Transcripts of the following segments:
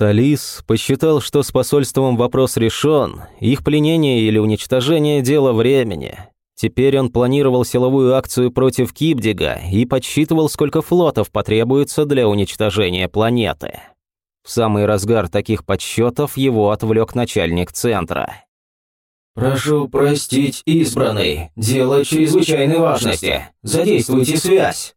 Талис посчитал, что с посольством вопрос решен, их пленение или уничтожение – дело времени. Теперь он планировал силовую акцию против Кибдига и подсчитывал, сколько флотов потребуется для уничтожения планеты. В самый разгар таких подсчетов его отвлек начальник центра. «Прошу простить, избранный. Дело чрезвычайной важности. Задействуйте связь».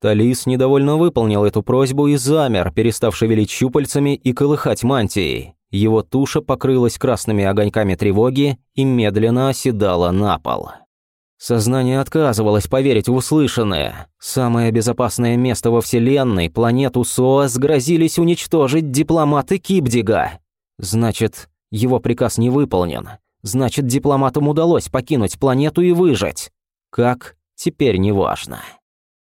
Талис недовольно выполнил эту просьбу и замер, перестав шевелить щупальцами и колыхать мантией. Его туша покрылась красными огоньками тревоги и медленно оседала на пол. Сознание отказывалось поверить в услышанное. Самое безопасное место во Вселенной, планету СОАС, грозились уничтожить дипломаты Кипдига. Значит, его приказ не выполнен. Значит, дипломатам удалось покинуть планету и выжить. Как? Теперь неважно.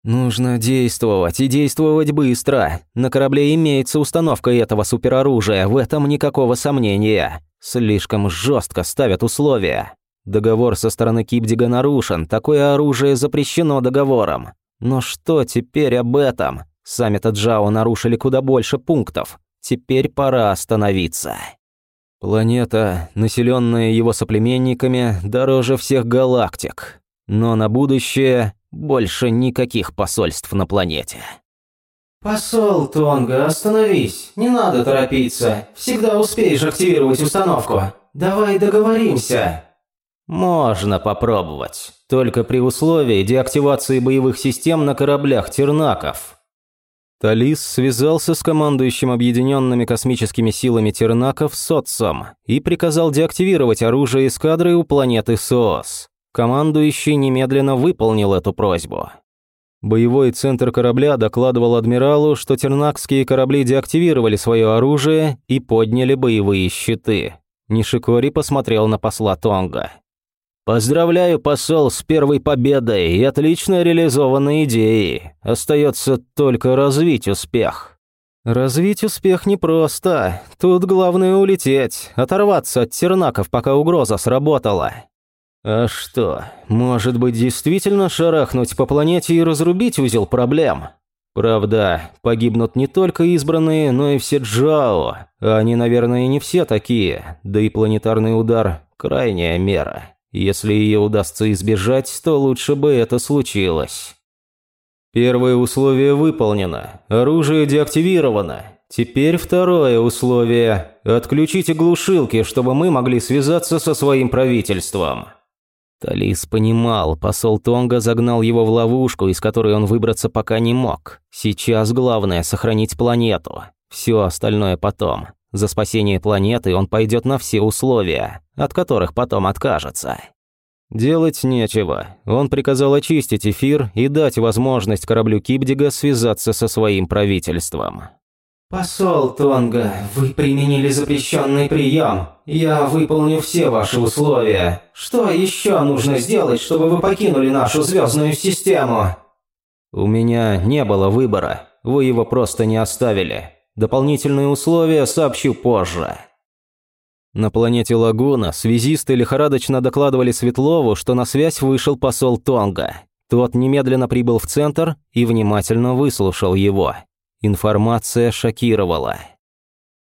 Нужно действовать, и действовать быстро. На корабле имеется установка этого супероружия, в этом никакого сомнения. Слишком жестко ставят условия. Договор со стороны Кипдига нарушен, такое оружие запрещено договором. Но что теперь об этом? Сами-то Джао нарушили куда больше пунктов. Теперь пора остановиться. Планета, населенная его соплеменниками, дороже всех галактик. Но на будущее больше никаких посольств на планете. «Посол Тонга, остановись. Не надо торопиться. Всегда успеешь активировать установку. Давай договоримся». Можно попробовать, только при условии деактивации боевых систем на кораблях Тернаков. Талис связался с командующим объединенными космическими силами Тернаков Соцом и приказал деактивировать оружие эскадры у планеты СОС. Командующий немедленно выполнил эту просьбу. Боевой центр корабля докладывал адмиралу, что тернакские корабли деактивировали свое оружие и подняли боевые щиты. Нишикори посмотрел на посла Тонга. Поздравляю, посол, с первой победой и отлично реализованной идеей. Остается только развить успех. Развить успех непросто. Тут главное улететь, оторваться от тернаков, пока угроза сработала. А что, может быть действительно шарахнуть по планете и разрубить узел проблем? Правда, погибнут не только избранные, но и все Джао. А они, наверное, не все такие, да и планетарный удар – крайняя мера. Если ее удастся избежать, то лучше бы это случилось. Первое условие выполнено. Оружие деактивировано. Теперь второе условие. Отключите глушилки, чтобы мы могли связаться со своим правительством. Талис понимал, посол Тонга загнал его в ловушку, из которой он выбраться пока не мог. Сейчас главное – сохранить планету. Все остальное потом. За спасение планеты он пойдет на все условия, от которых потом откажется. Делать нечего. Он приказал очистить эфир и дать возможность кораблю Кибдига связаться со своим правительством. «Посол Тонга, вы применили запрещенный прием. Я выполню все ваши условия. Что еще нужно сделать, чтобы вы покинули нашу звездную систему?» «У меня не было выбора. Вы его просто не оставили. Дополнительные условия сообщу позже». На планете Лагуна связисты лихорадочно докладывали Светлову, что на связь вышел посол Тонга. Тот немедленно прибыл в центр и внимательно выслушал его. Информация шокировала.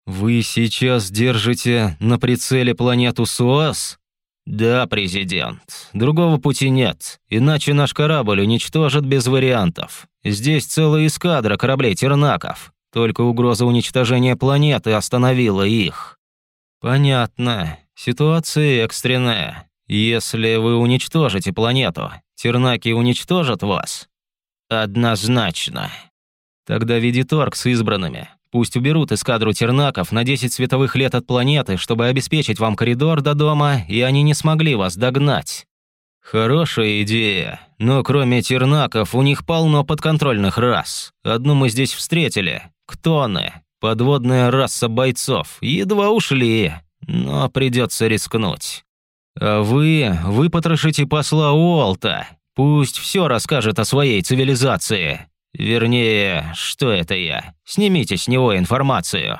«Вы сейчас держите на прицеле планету Суаз?» «Да, президент. Другого пути нет, иначе наш корабль уничтожат без вариантов. Здесь целая эскадра кораблей Тернаков. Только угроза уничтожения планеты остановила их». «Понятно. Ситуация экстренная. Если вы уничтожите планету, Тернаки уничтожат вас?» «Однозначно», Тогда веди торг с избранными. Пусть уберут эскадру тернаков на 10 световых лет от планеты, чтобы обеспечить вам коридор до дома, и они не смогли вас догнать. Хорошая идея. Но кроме тернаков, у них полно подконтрольных рас. Одну мы здесь встретили. Ктоны. Подводная раса бойцов. Едва ушли. Но придется рискнуть. А вы выпотрошите посла Уолта. Пусть все расскажет о своей цивилизации. Вернее, что это я? Снимите с него информацию.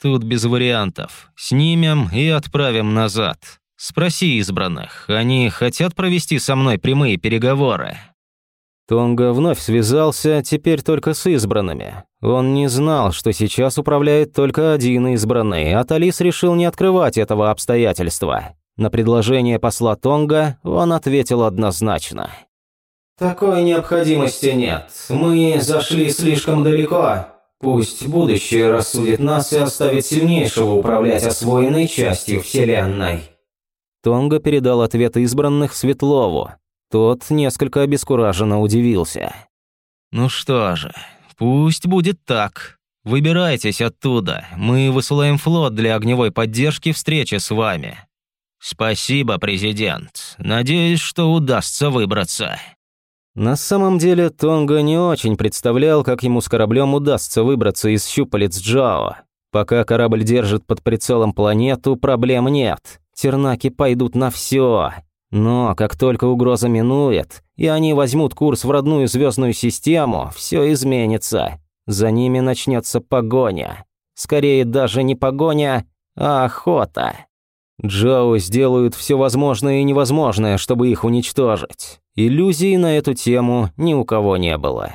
Тут без вариантов. Снимем и отправим назад. Спроси избранных, они хотят провести со мной прямые переговоры. Тонга вновь связался, теперь только с избранными. Он не знал, что сейчас управляет только один избранный, а Талис решил не открывать этого обстоятельства. На предложение посла Тонга он ответил однозначно. «Такой необходимости нет. Мы зашли слишком далеко. Пусть будущее рассудит нас и оставит сильнейшего управлять освоенной частью Вселенной». Тонга передал ответ избранных Светлову. Тот несколько обескураженно удивился. «Ну что же, пусть будет так. Выбирайтесь оттуда. Мы высылаем флот для огневой поддержки встречи с вами. Спасибо, президент. Надеюсь, что удастся выбраться». На самом деле Тонга не очень представлял, как ему с кораблем удастся выбраться из щупалец Джао. Пока корабль держит под прицелом планету, проблем нет. Тернаки пойдут на все. Но как только угроза минует, и они возьмут курс в родную звездную систему, все изменится. За ними начнется погоня. Скорее даже не погоня, а охота. Джао сделают все возможное и невозможное, чтобы их уничтожить. Иллюзий на эту тему ни у кого не было.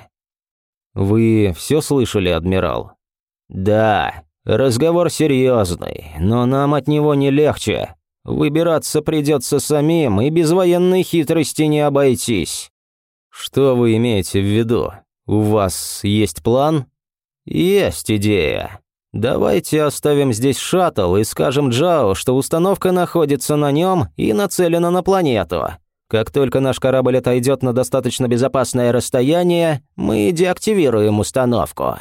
Вы все слышали, адмирал? Да, разговор серьезный, но нам от него не легче. Выбираться придется самим, и без военной хитрости не обойтись. Что вы имеете в виду? У вас есть план? Есть идея. Давайте оставим здесь шаттл и скажем Джао, что установка находится на нем и нацелена на планету. Как только наш корабль отойдет на достаточно безопасное расстояние, мы деактивируем установку.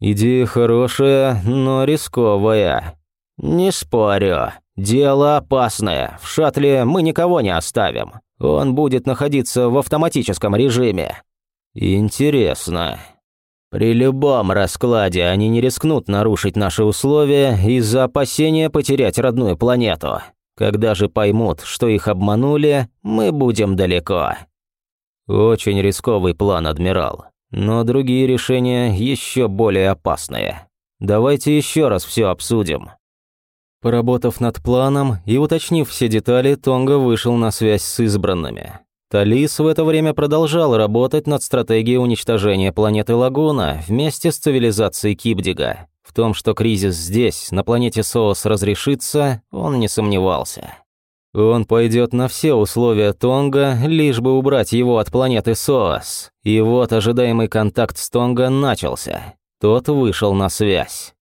Идея хорошая, но рисковая. Не спорю. Дело опасное. В шаттле мы никого не оставим. Он будет находиться в автоматическом режиме. Интересно. При любом раскладе они не рискнут нарушить наши условия из-за опасения потерять родную планету. Когда же поймут, что их обманули, мы будем далеко. Очень рисковый план, адмирал. Но другие решения еще более опасные. Давайте еще раз все обсудим. Поработав над планом и уточнив все детали, Тонга вышел на связь с избранными. Талис в это время продолжал работать над стратегией уничтожения планеты Лагуна вместе с цивилизацией Кибдига. В том, что кризис здесь, на планете Соос, разрешится, он не сомневался. Он пойдет на все условия Тонга, лишь бы убрать его от планеты Соос. И вот ожидаемый контакт с Тонга начался. Тот вышел на связь.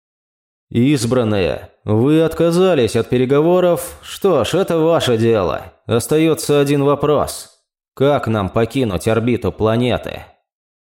«Избранные, вы отказались от переговоров. Что ж, это ваше дело. Остается один вопрос. Как нам покинуть орбиту планеты?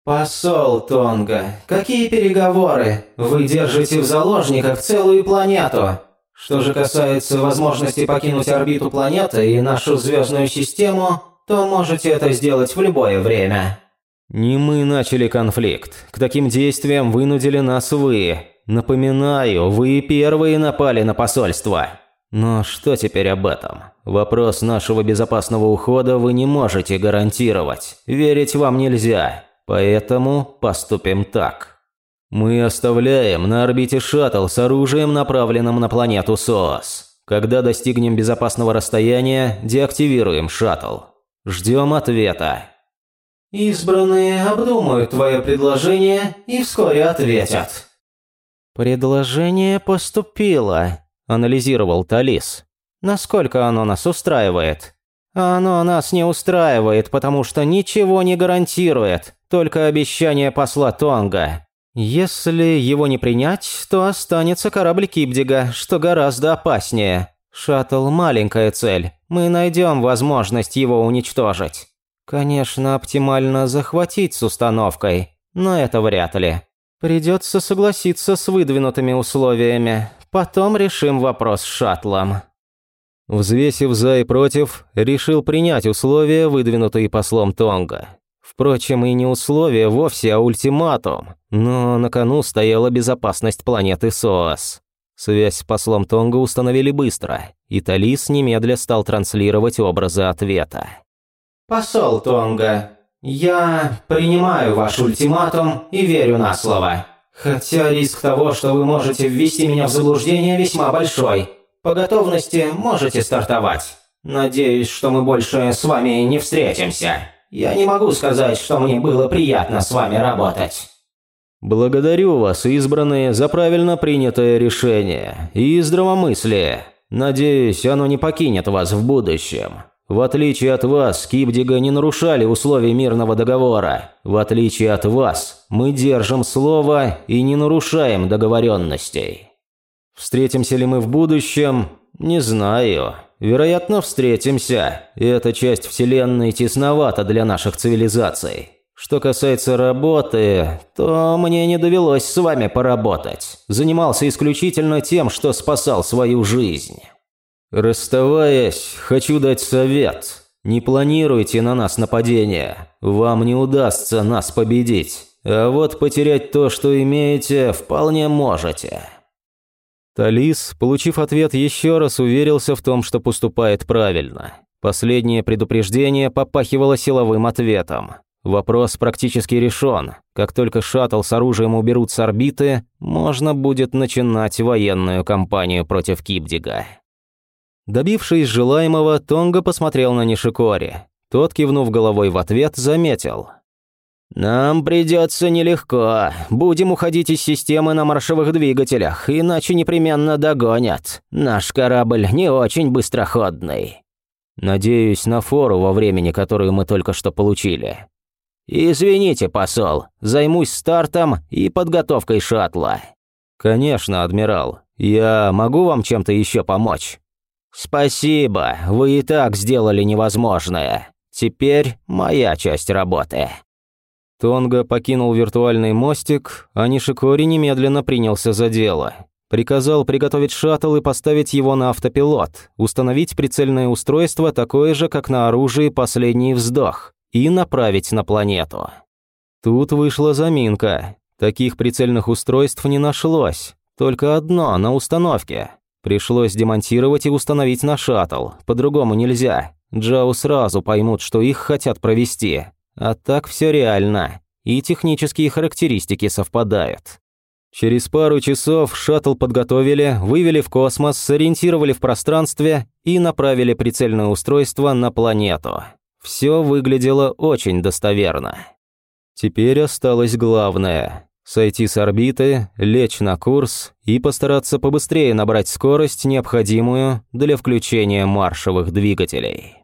«Посол Тонга, какие переговоры? Вы держите в заложниках целую планету. Что же касается возможности покинуть орбиту планеты и нашу звездную систему, то можете это сделать в любое время». «Не мы начали конфликт. К таким действиям вынудили нас вы. Напоминаю, вы первые напали на посольство». Но что теперь об этом? Вопрос нашего безопасного ухода вы не можете гарантировать. Верить вам нельзя. Поэтому поступим так. Мы оставляем на орбите шаттл с оружием, направленным на планету СОС. Когда достигнем безопасного расстояния, деактивируем шаттл. Ждем ответа. Избранные обдумают твое предложение и вскоре ответят. Предложение поступило анализировал Талис. «Насколько оно нас устраивает?» «Оно нас не устраивает, потому что ничего не гарантирует, только обещание посла Тонга. Если его не принять, то останется корабль Кибдига, что гораздо опаснее. Шаттл – маленькая цель, мы найдем возможность его уничтожить. Конечно, оптимально захватить с установкой, но это вряд ли. Придется согласиться с выдвинутыми условиями, Потом решим вопрос с шаттлом». Взвесив за и против, решил принять условия, выдвинутые послом Тонга. Впрочем, и не условия вовсе, а ультиматум. Но на кону стояла безопасность планеты СОАС. Связь с послом Тонга установили быстро, и Талис немедля стал транслировать образы ответа. «Посол Тонга, я принимаю ваш ультиматум и верю на слово. Хотя риск того, что вы можете ввести меня в заблуждение, весьма большой. По готовности можете стартовать. Надеюсь, что мы больше с вами не встретимся. Я не могу сказать, что мне было приятно с вами работать». «Благодарю вас, избранные, за правильно принятое решение и здравомыслие. Надеюсь, оно не покинет вас в будущем. В отличие от вас, Кипдига не нарушали условий мирного договора. В отличие от вас, мы держим слово и не нарушаем договоренностей. Встретимся ли мы в будущем? Не знаю. Вероятно, встретимся. Эта часть Вселенной тесновата для наших цивилизаций. Что касается работы, то мне не довелось с вами поработать. Занимался исключительно тем, что спасал свою жизнь. Расставаясь, хочу дать совет. Не планируйте на нас нападение. Вам не удастся нас победить. А вот потерять то, что имеете, вполне можете. Талис, получив ответ, еще раз уверился в том, что поступает правильно. Последнее предупреждение попахивало силовым ответом. Вопрос практически решен. Как только шаттл с оружием уберут с орбиты, можно будет начинать военную кампанию против Кипдига. Добившись желаемого, Тонга посмотрел на Нишикори. Тот, кивнув головой в ответ, заметил. «Нам придется нелегко. Будем уходить из системы на маршевых двигателях, иначе непременно догонят. Наш корабль не очень быстроходный». «Надеюсь на фору во времени, которую мы только что получили», «Извините, посол, займусь стартом и подготовкой шаттла». «Конечно, адмирал. Я могу вам чем-то еще помочь?» «Спасибо, вы и так сделали невозможное. Теперь моя часть работы». Тонга покинул виртуальный мостик, а Нишикори немедленно принялся за дело. Приказал приготовить шаттл и поставить его на автопилот, установить прицельное устройство такое же, как на оружии «Последний вздох», и направить на планету. Тут вышла заминка. Таких прицельных устройств не нашлось. Только одно на установке. Пришлось демонтировать и установить на шаттл. По-другому нельзя. Джау сразу поймут, что их хотят провести. А так все реально. И технические характеристики совпадают. Через пару часов шаттл подготовили, вывели в космос, сориентировали в пространстве и направили прицельное устройство на планету. Все выглядело очень достоверно. Теперь осталось главное – сойти с орбиты, лечь на курс и постараться побыстрее набрать скорость, необходимую для включения маршевых двигателей.